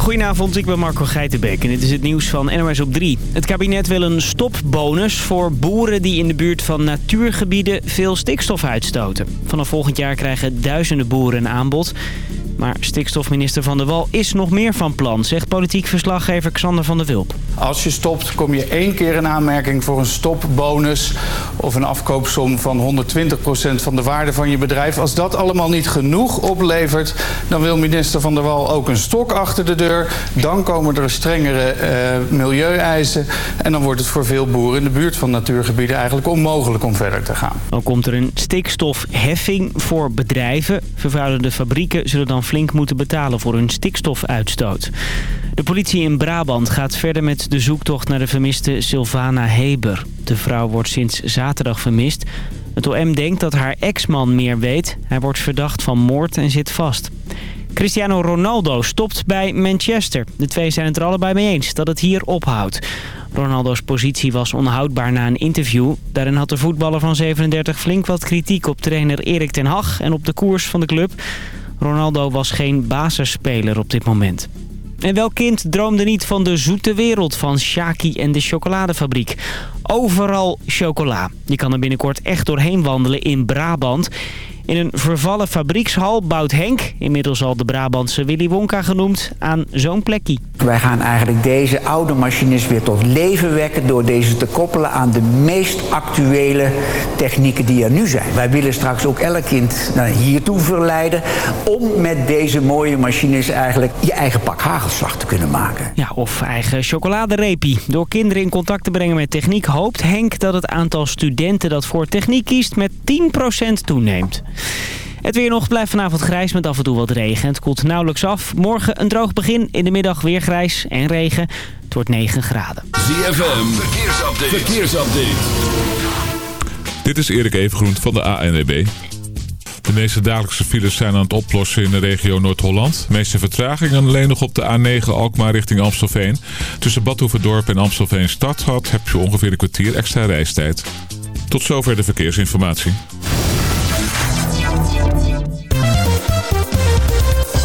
Goedenavond, ik ben Marco Geitenbeek en dit is het nieuws van NOS op 3. Het kabinet wil een stopbonus voor boeren die in de buurt van natuurgebieden veel stikstof uitstoten. Vanaf volgend jaar krijgen duizenden boeren een aanbod. Maar stikstofminister Van der Wal is nog meer van plan, zegt politiek verslaggever Xander van der Wulp. Als je stopt, kom je één keer in aanmerking voor een stopbonus of een afkoopsom van 120% van de waarde van je bedrijf. Als dat allemaal niet genoeg oplevert, dan wil minister Van der Wal ook een stok achter de deur. Dan komen er strengere uh, milieueisen en dan wordt het voor veel boeren in de buurt van natuurgebieden eigenlijk onmogelijk om verder te gaan. Dan komt er een stikstofheffing voor bedrijven. Vervuilende fabrieken zullen dan flink moeten betalen voor hun stikstofuitstoot. De politie in Brabant gaat verder met de zoektocht naar de vermiste Sylvana Heber. De vrouw wordt sinds zaterdag vermist. Het OM denkt dat haar ex-man meer weet. Hij wordt verdacht van moord en zit vast. Cristiano Ronaldo stopt bij Manchester. De twee zijn het er allebei mee eens dat het hier ophoudt. Ronaldo's positie was onhoudbaar na een interview. Daarin had de voetballer van 37 flink wat kritiek op trainer Erik ten Hag en op de koers van de club. Ronaldo was geen basisspeler op dit moment. En welk kind droomde niet van de zoete wereld van Shaki en de chocoladefabriek? Overal chocola. Je kan er binnenkort echt doorheen wandelen in Brabant. In een vervallen fabriekshal bouwt Henk, inmiddels al de Brabantse Willy Wonka genoemd, aan zo'n plekje. Wij gaan eigenlijk deze oude machines weer tot leven wekken door deze te koppelen aan de meest actuele technieken die er nu zijn. Wij willen straks ook elk kind nou, hiertoe verleiden om met deze mooie machines eigenlijk je eigen pak hagelslag te kunnen maken. Ja, of eigen chocoladerepie. Door kinderen in contact te brengen met techniek hoopt Henk dat het aantal studenten dat voor techniek kiest met 10% toeneemt. Het weer nog blijft vanavond grijs met af en toe wat regen. Het koelt nauwelijks af. Morgen een droog begin. In de middag weer grijs en regen. Het wordt 9 graden. ZFM, verkeersupdate. verkeersupdate. Dit is Erik Evengroen van de ANWB. De meeste dagelijkse files zijn aan het oplossen in de regio Noord-Holland. De meeste vertragingen alleen nog op de A9 Alkmaar richting Amstelveen. Tussen Badhoevedorp en Amstelveen Stadhad heb je ongeveer een kwartier extra reistijd. Tot zover de verkeersinformatie.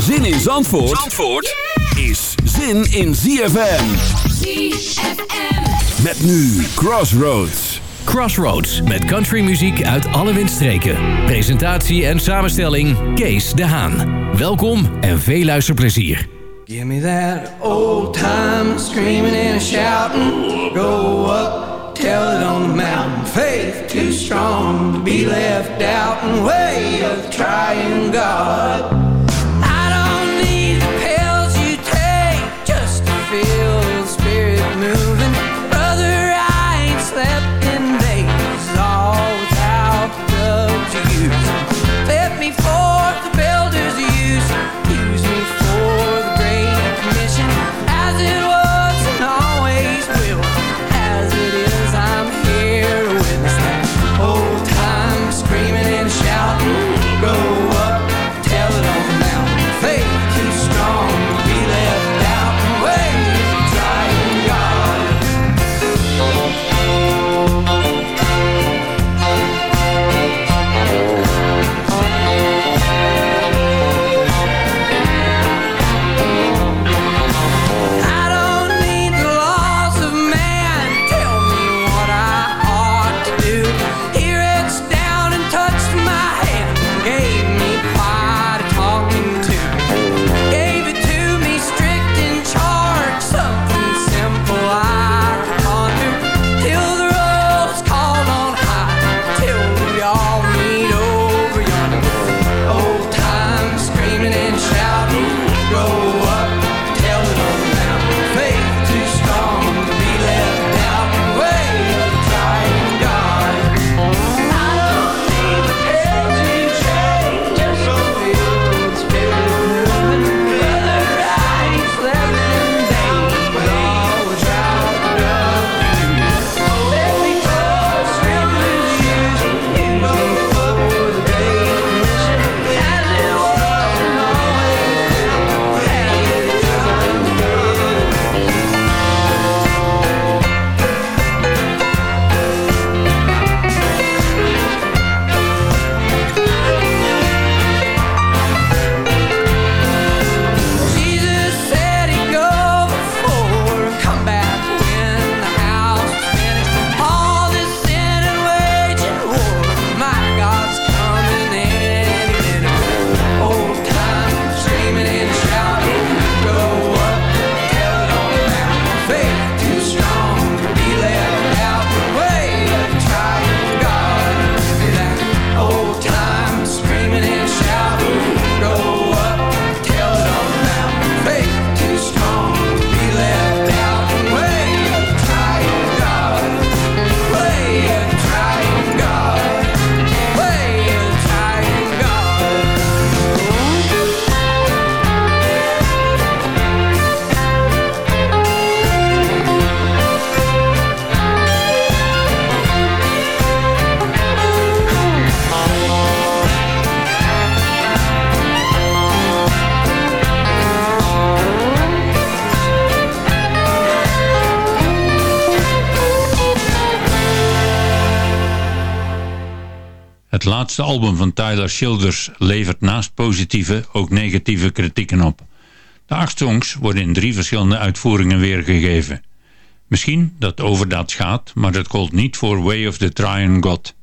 Zin in Zandvoort, Zandvoort is zin in ZFM. ZFM. Met nu Crossroads. Crossroads met countrymuziek uit alle windstreken. Presentatie en samenstelling Kees de Haan. Welkom en veel luisterplezier. Give me that old time screaming and shouting. Go up, tell it on the mountain. Faith too strong to be left out and way of trying God. before laatste album van Tyler Childers levert naast positieve ook negatieve kritieken op. De acht songs worden in drie verschillende uitvoeringen weergegeven. Misschien dat overdaad gaat, maar dat gold niet voor Way of the Tryon God.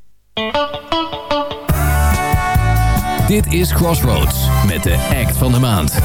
Dit is Crossroads met de act van de maand.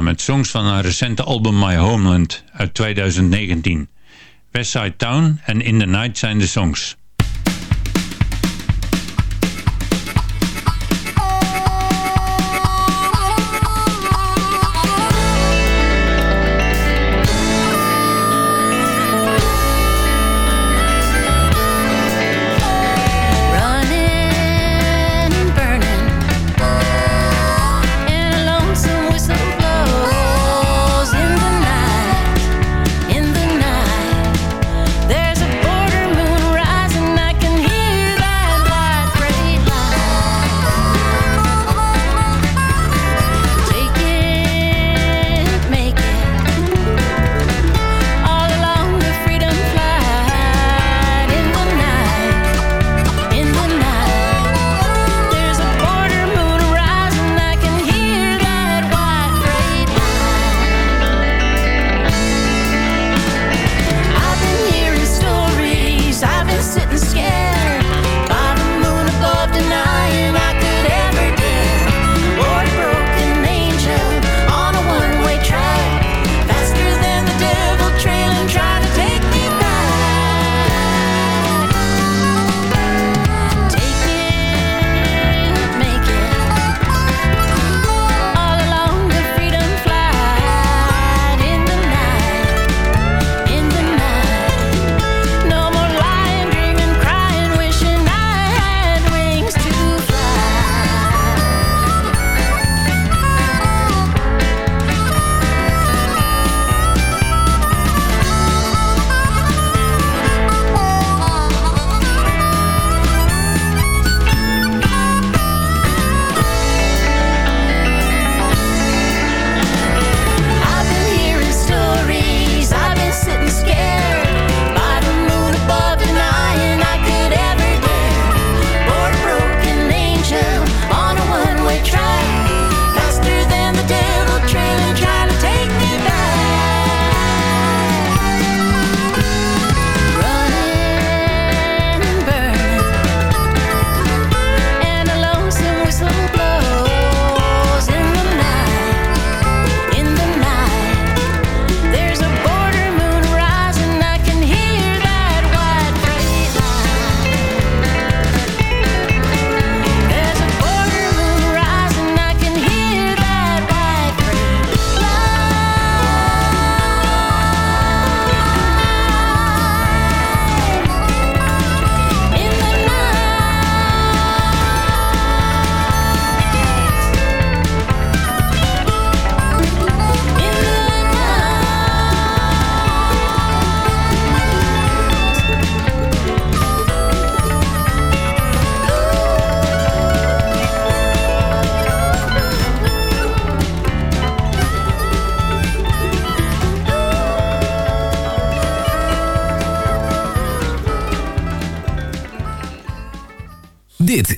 Met songs van haar recente album My Homeland uit 2019. Westside Town en In the Night zijn de songs.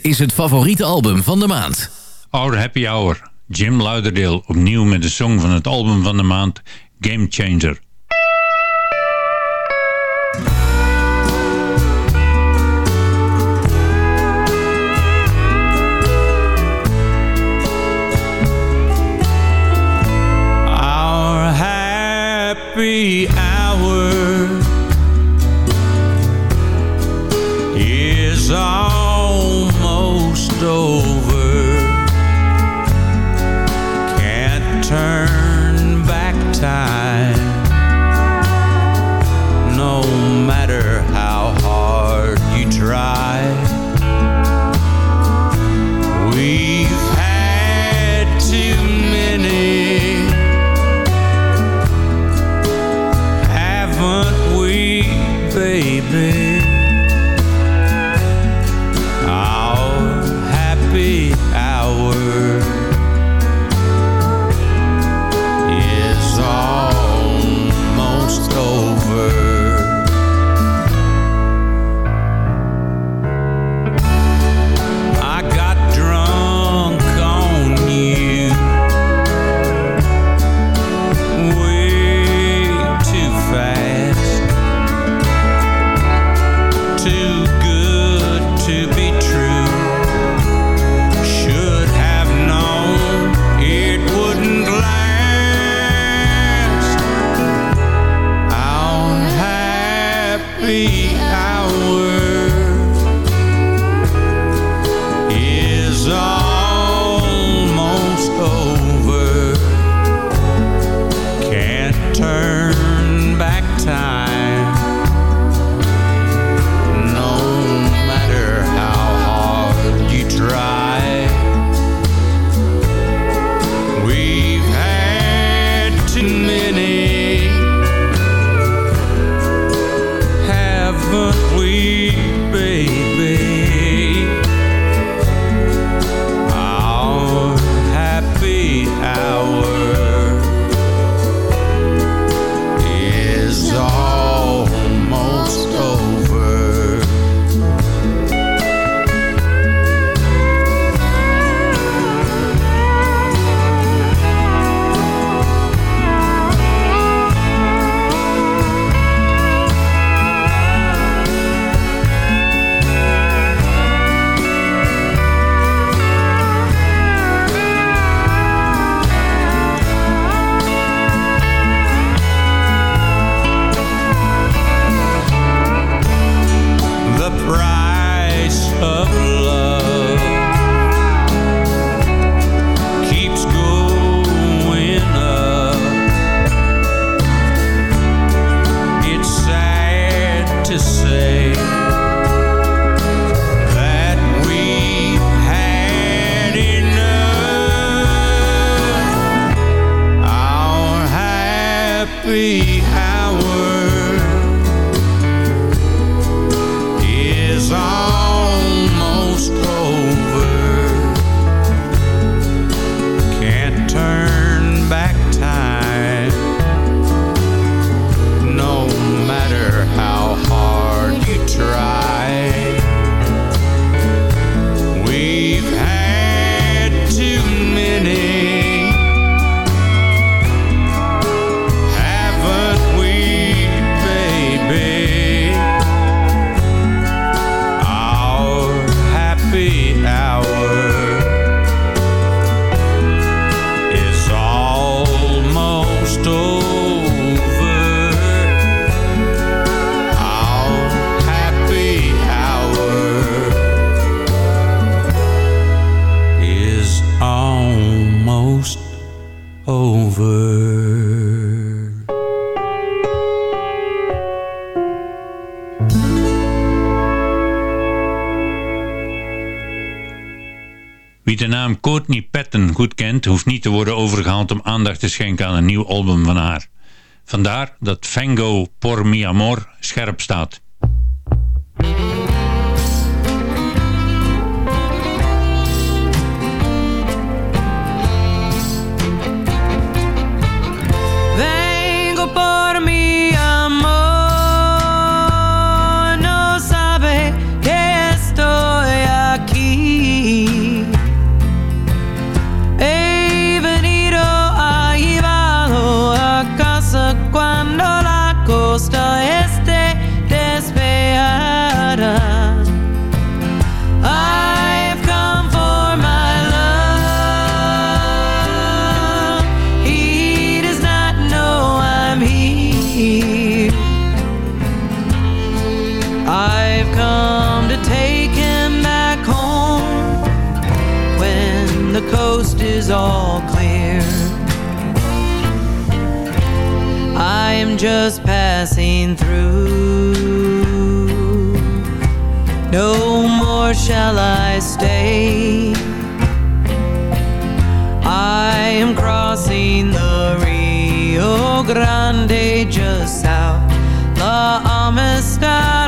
Is het favoriete album van de maand. Our Happy Hour. Jim Lauderdale opnieuw met de song van het album van de maand Game Changer. te worden overgehaald om aandacht te schenken aan een nieuw album van haar. Vandaar dat Fango por mi amor scherp staat. Just passing through. No more shall I stay. I am crossing the Rio Grande just south La Amistad.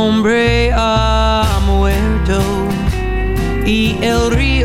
hombre a muerto y el río.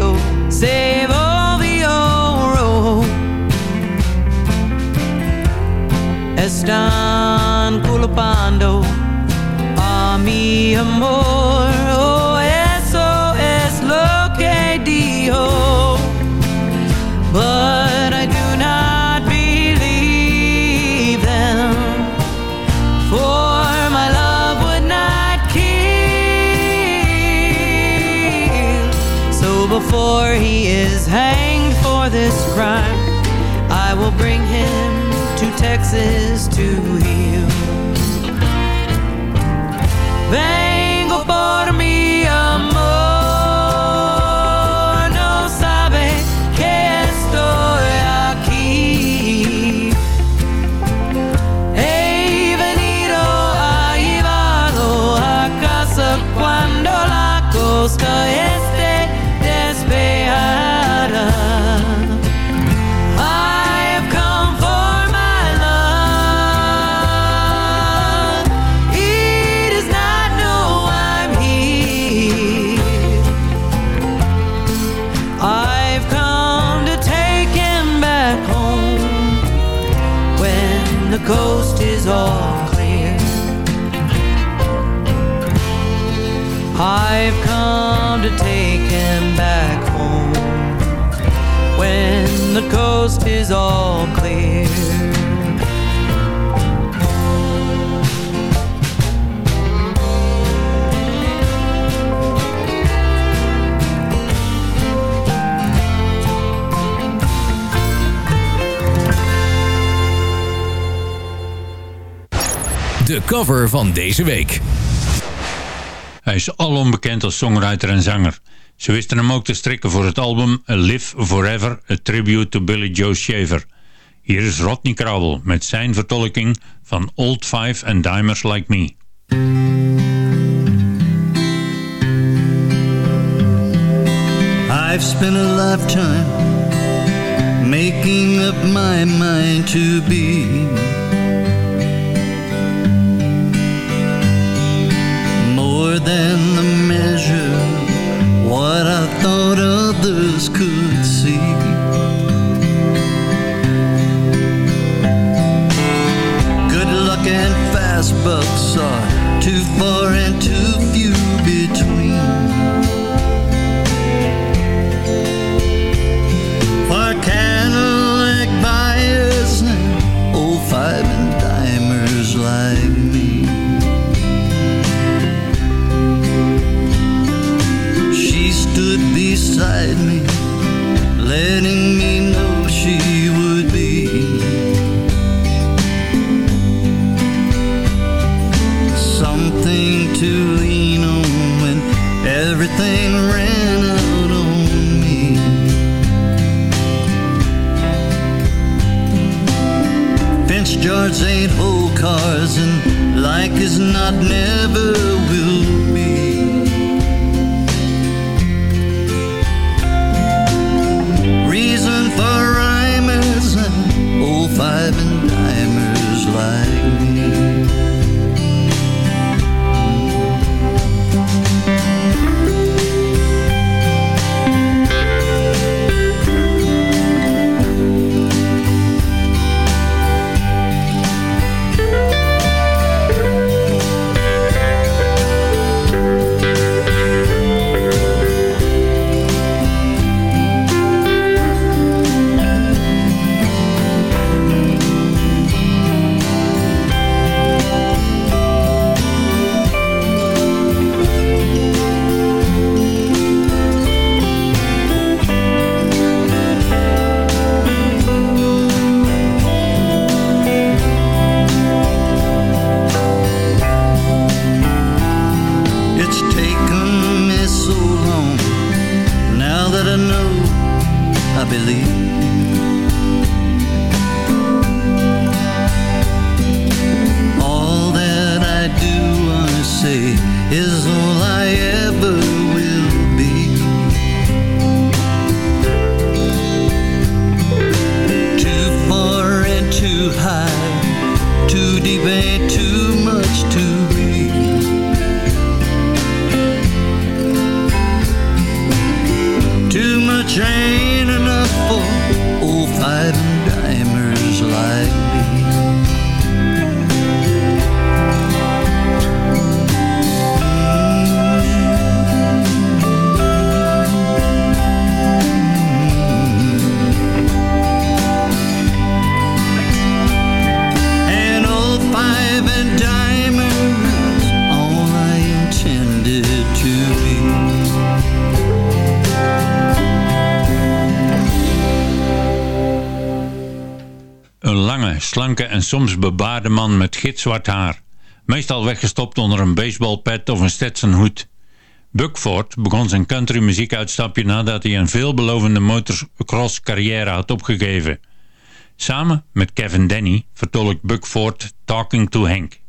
de cover van deze week. Hij is alom bekend als songwriter en zanger. Ze wisten hem ook te strikken voor het album A Live Forever, a tribute to Billy Joe Shaver. Hier is Rodney Crowell met zijn vertolking van Old Five and Dimers Like Me. I've spent a lifetime making up my mind to be than the measure what I thought others could see. Good luck and fast bucks are too far and too letting me know she would be something to lean on when everything ran out on me. Fence yards ain't whole cars, and like is not never Een lange, slanke en soms bebaarde man met gitzwart haar. Meestal weggestopt onder een baseballpet of een Stetsonhoed. Buckford begon zijn country muziekuitstapje nadat hij een veelbelovende motocross carrière had opgegeven. Samen met Kevin Denny vertolkt Buckford Talking to Hank.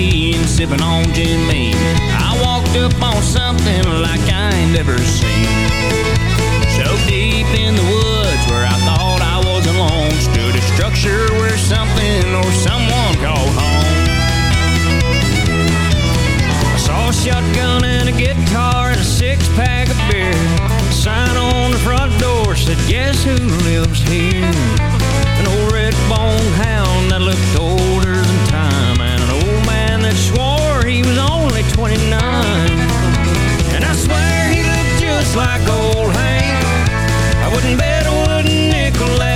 And sipping on Jim Beam, I walked up on something like I ain't ever seen. So deep in the woods where I thought I was alone, stood a structure where something or someone called home. I saw a shotgun and a guitar and a six pack of beer. Sign on the front door said, Guess who lives here? An old red bone hound that looked older that swore he was only 29. And I swear he looked just like old Hank. I wouldn't bet a wooden nickel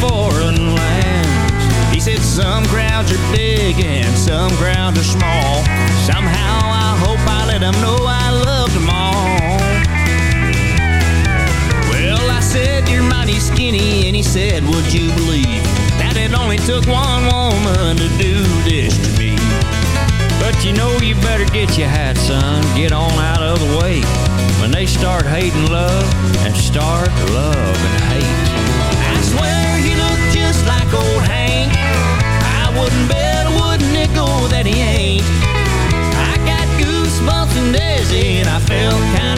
foreign lands. He said some crowds are big and some crowds are small. Somehow I hope I let them know I loved them all. Well, I said you're mighty skinny, and he said, Would you believe that it only took one woman to do this to me? But you know you better get your hat, son. Get on out of the way. When they start hating love and start loving hate. And I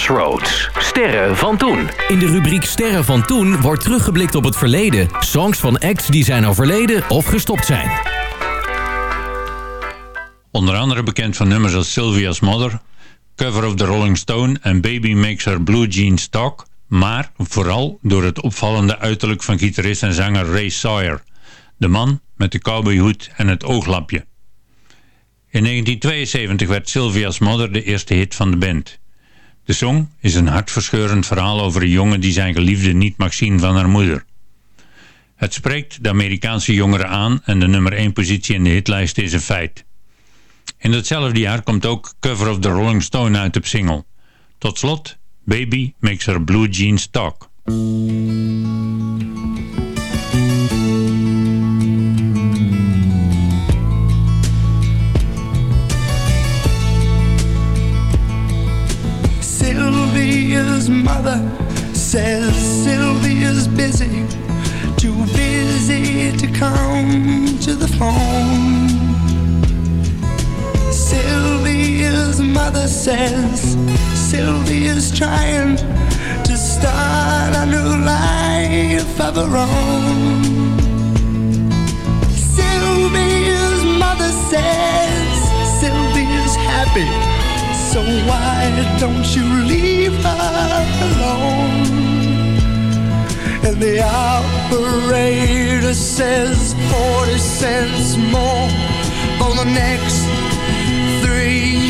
Crossroads. Sterren van toen. In de rubriek Sterren van toen wordt teruggeblikt op het verleden. Songs van acts die zijn overleden of gestopt zijn. Onder andere bekend van nummers als Sylvia's Mother, Cover of the Rolling Stone en Baby Makes Her Blue Jeans Talk, maar vooral door het opvallende uiterlijk van gitarist en zanger Ray Sawyer, de man met de cowboyhoed en het ooglapje. In 1972 werd Sylvia's Mother de eerste hit van de band. De song is een hartverscheurend verhaal over een jongen die zijn geliefde niet mag zien van haar moeder. Het spreekt de Amerikaanse jongeren aan en de nummer 1 positie in de hitlijst is een feit. In datzelfde jaar komt ook Cover of the Rolling Stone uit op single. Tot slot, Baby Makes Her Blue Jeans Talk. Come to the phone. Sylvia's mother says Sylvia's trying to start a new life of her own. Sylvia's mother says Sylvia's happy. So why don't you leave her alone? And the operator says 40 cents more for the next three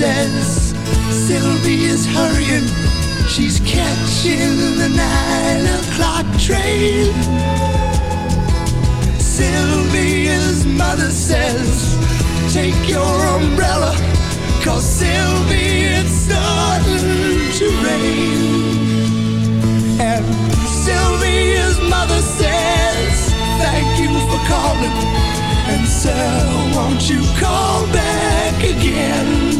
says Sylvia's hurrying. She's catching the nine o'clock train. Sylvia's mother says, Take your umbrella, cause Sylvia, it's starting to rain. And Sylvia's mother says, Thank you for calling. And so, won't you call back again?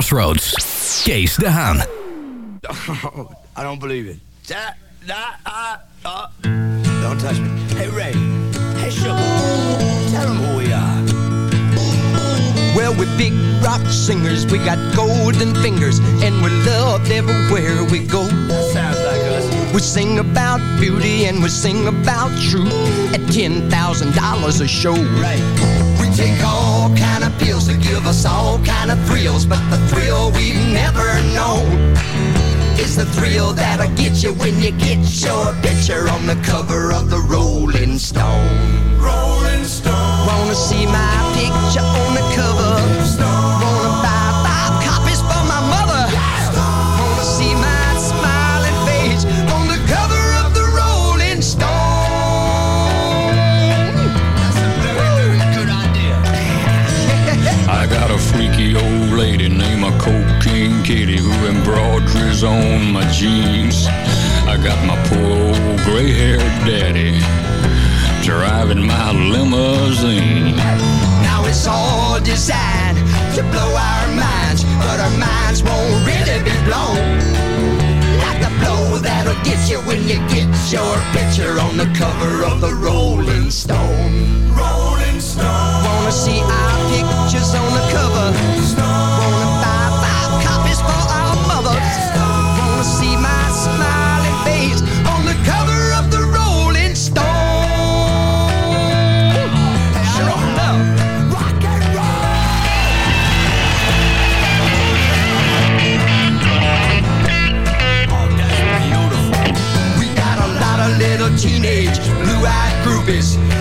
Crossroads. Kees de Haan. I don't believe it. That, that, uh, uh. Don't touch me. Hey, Ray. Hey, Sugar. Tell them who we are. Well, we're big rock singers, we got golden fingers, and we're loved everywhere we go. Sounds like us. We sing about beauty and we sing about truth at $10,000 a show. Right. We take all kind of pills to give us all kind of thrills, but the thrill we've never known is the thrill that'll get you when you get your picture on the cover of the Rolling Stone. Rolling Stone. Wanna see my picture on the cover? Wanna lady named a cocaine Katie who embroiders on my jeans. I got my poor old gray-haired daddy driving my limousine. Now it's all designed to blow our minds, but our minds won't really be blown. Like the blow that'll get you when you get your picture on the cover of the Rolling Stone. Rolling Stone. Wanna see our pictures on the cover? Wanna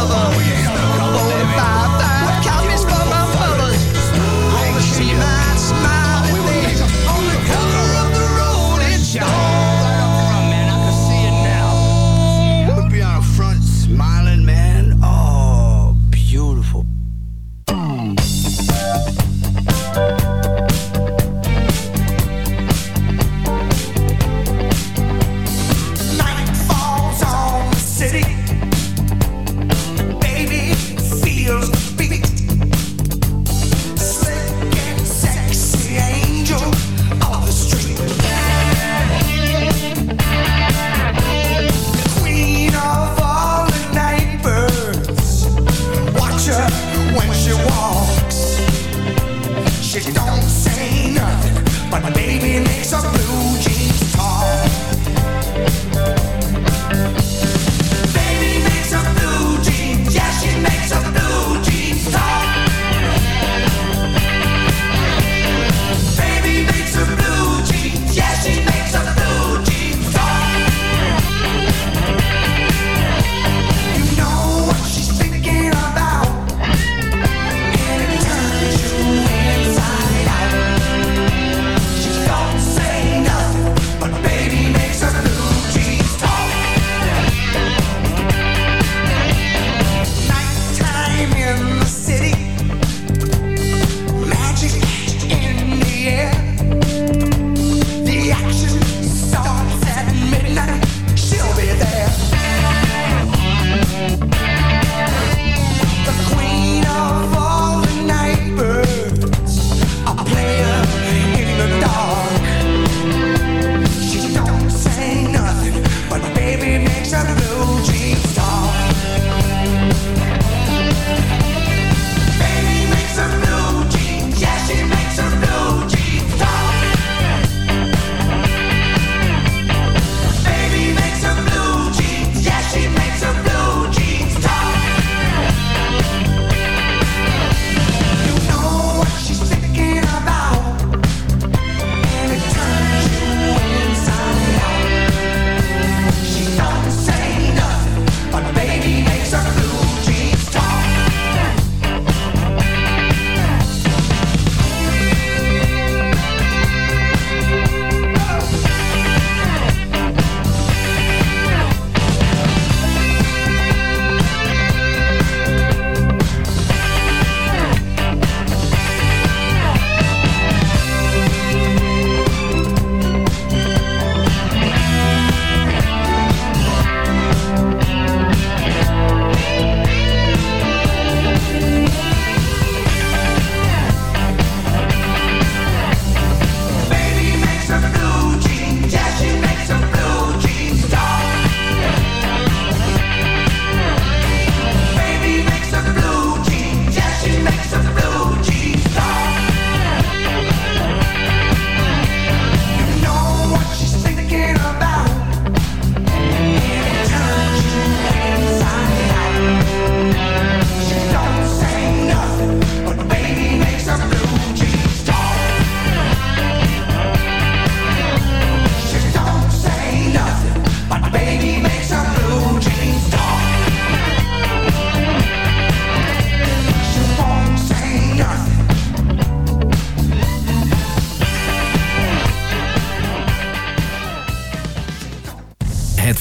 on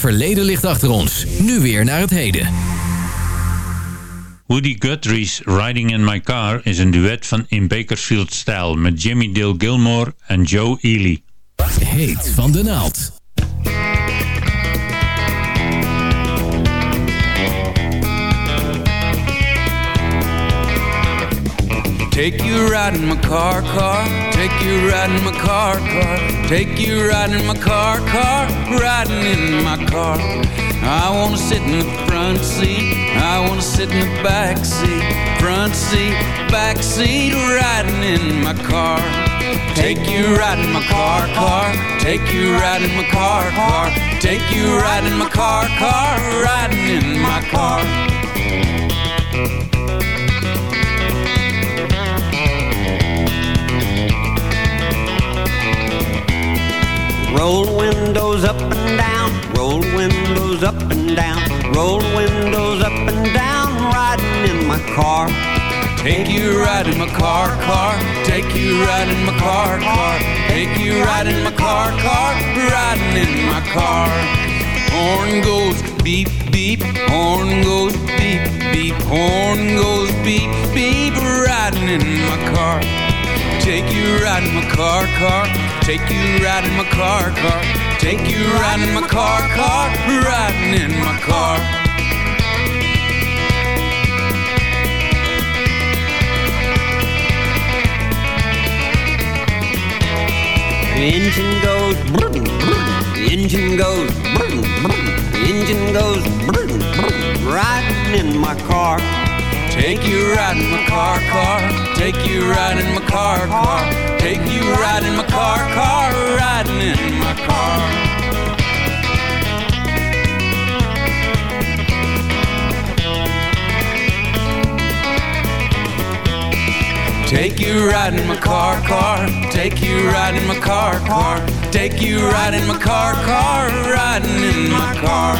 verleden ligt achter ons. Nu weer naar het heden. Woody Guthrie's Riding in My Car is een duet van In Bakersfield Style met Jimmy Dale Gilmore en Joe Ely. Heet van de naald. Take you riding my car, car. Take you riding my car, car. Take you riding my car, car. Riding in my car. I wanna sit in the front seat. I wanna sit in the back seat. Front seat, back seat. Riding in my car. Take you riding my car, car. Take you riding my car, car. Take you riding my car, car. Riding in my car. Down, roll windows up and down, riding in my car. Take you right in my car, car. Take you right in my car, car. Take you riding my car, car. Riding in my car. Horn goes beep, beep. Horn goes beep, beep. Horn goes beep, beep. Riding in my car. Take you right in my car, car. Take you right in my car, car. Take you riding in my car, car. Riding in my car. The Engine goes brrrr, brrrr. Engine goes brrrr, brrrr. Engine goes brrrr, brrrr. riding in my car. Take you riding my car, car. Take you riding my car, car. Take you riding my car, car. Riding in my car. Take you riding my car, car. Take you riding my car, car. Take you riding my car, car. Riding in my car.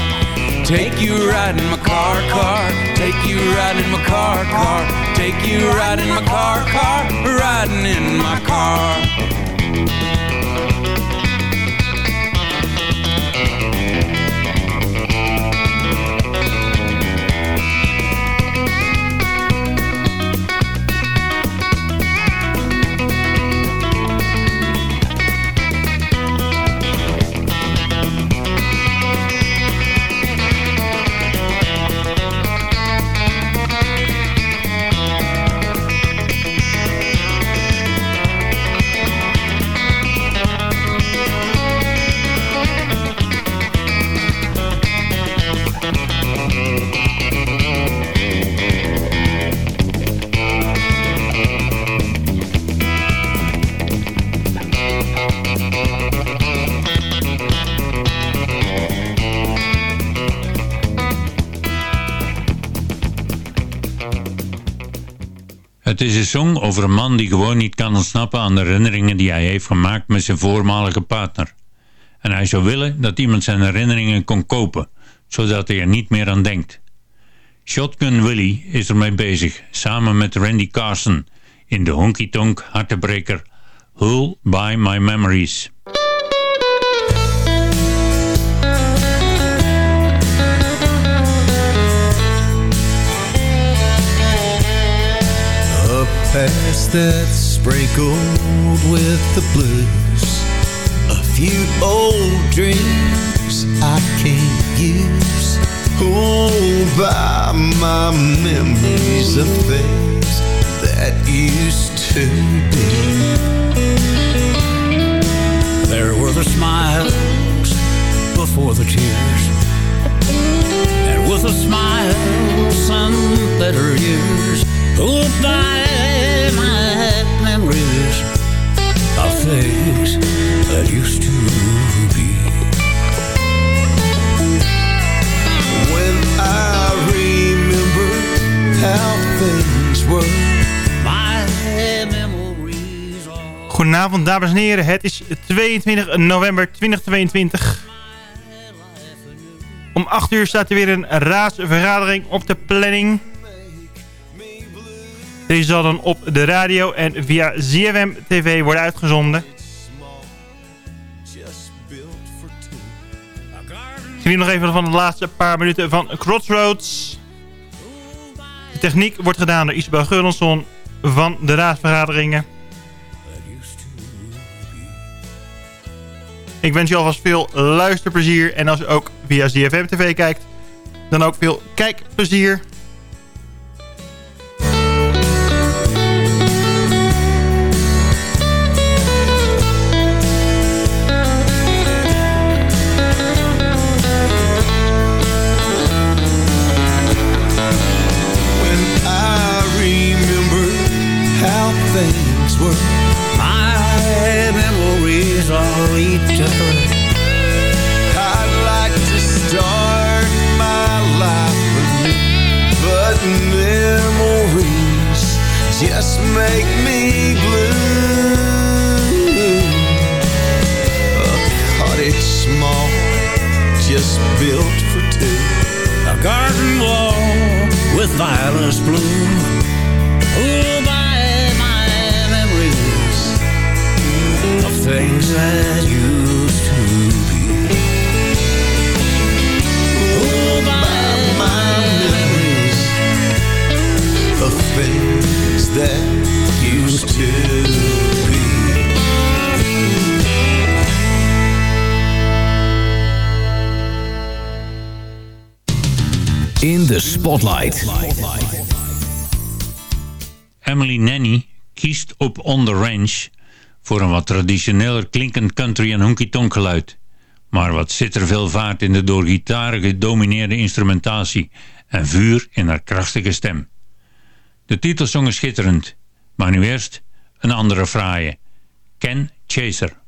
Take you riding my car, car. Take you riding my car, car. Take you riding my car, car. Riding in my car. Het is een song over een man die gewoon niet kan ontsnappen aan de herinneringen die hij heeft gemaakt met zijn voormalige partner. En hij zou willen dat iemand zijn herinneringen kon kopen, zodat hij er niet meer aan denkt. Shotgun Willie is ermee bezig, samen met Randy Carson, in de honky tonk hartebreker Hull by My Memories. Past that's sprinkled with the blues. A few old dreams I can't use. Hold by my memories of things that used to be. There were the smiles before the tears. And with a smile, some better years. Goodbye, my Goedenavond, dames en heren. Het is 22 eh, november 2022. Om 8 uur staat er weer een raadsvergadering op de planning. Deze zal dan op de radio en via ZFM TV worden uitgezonden. Geniet nog even van de laatste paar minuten van Crossroads. De techniek wordt gedaan door Isabel Gurlensson van de raadsvergaderingen. Ik wens je alvast veel luisterplezier. En als je ook via ZFM TV kijkt, dan ook veel kijkplezier. Make me blue. A cottage small, just built for two. A garden wall with violets bloom. Oh, by my memories of things that used to be. Oh, by my memories of things that In the Spotlight. Emily Nanny kiest op On The Range voor een wat traditioneler klinkend country en honky-tonk geluid. Maar wat zit er veel vaart in de door gitaren gedomineerde instrumentatie en vuur in haar krachtige stem. De titelsong is schitterend, maar nu eerst een andere fraaie. Ken Chaser.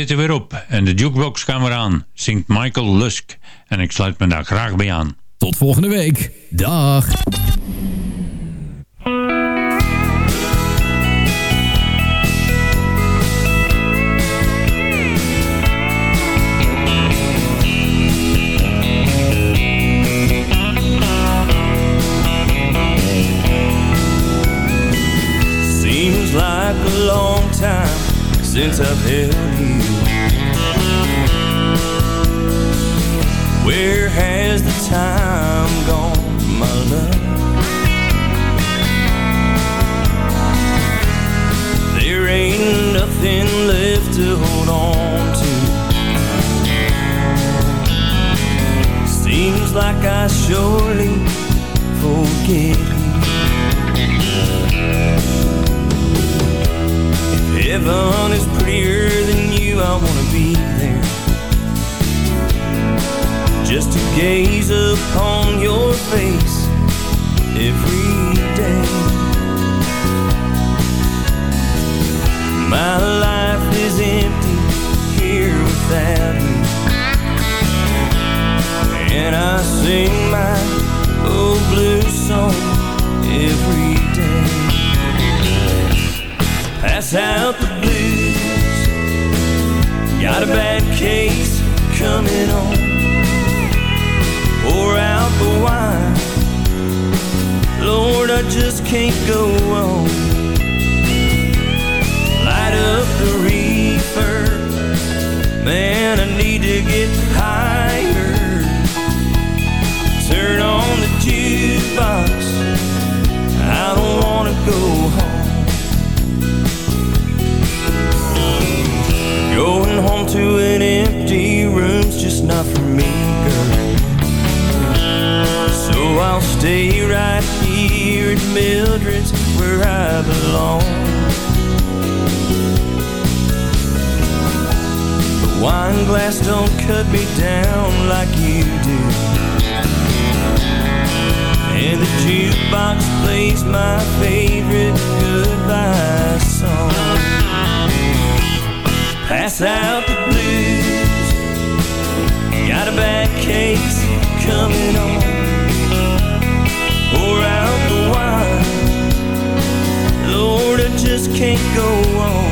Zit er weer op en de jukebox gaan weer aan, zingt Michael Lusk. En ik sluit me daar graag bij aan. Tot volgende week. Dag. Seems like a long time since I've held heaven is prettier than you, I wanna be there. Just to gaze upon your face every day. My life is empty here without you. And I sing my old blue song every day pass out the. Got a bad case coming on. Pour out the wine. Lord, I just can't go on. Light up the reefer. Man, I need to get to an empty room's just not for me, girl. So I'll stay right here at Mildred's where I belong. The wine glass don't cut me down like you do. And the jukebox plays my favorite goodbye song. Pass out blues, got a bad case coming on. Pour out the wine, Lord, I just can't go on.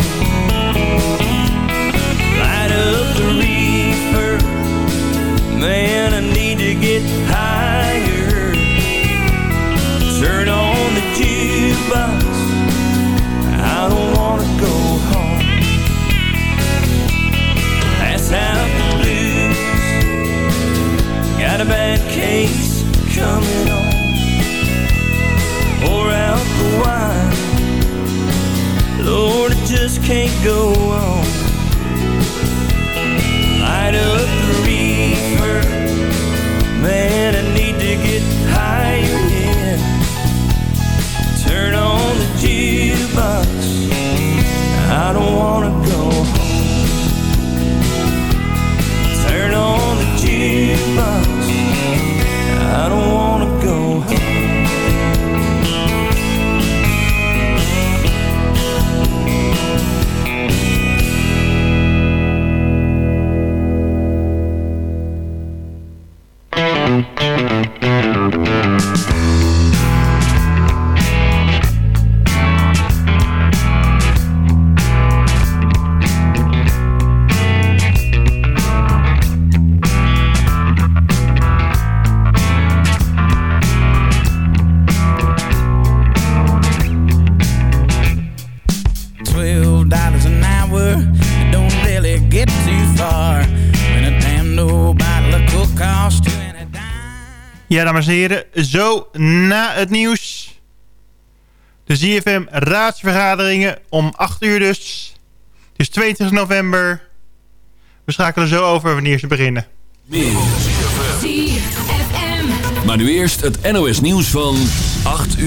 Zo na het nieuws. De ZFM raadsvergaderingen om 8 uur dus. Het is 22 november. We schakelen zo over wanneer ze beginnen. Maar nu eerst het NOS nieuws van 8 uur.